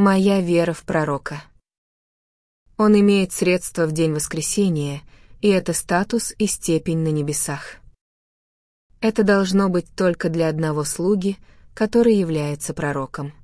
Моя вера в пророка. Он имеет средства в день воскресения, и это статус и степень на небесах. Это должно быть только для одного слуги, который является пророком.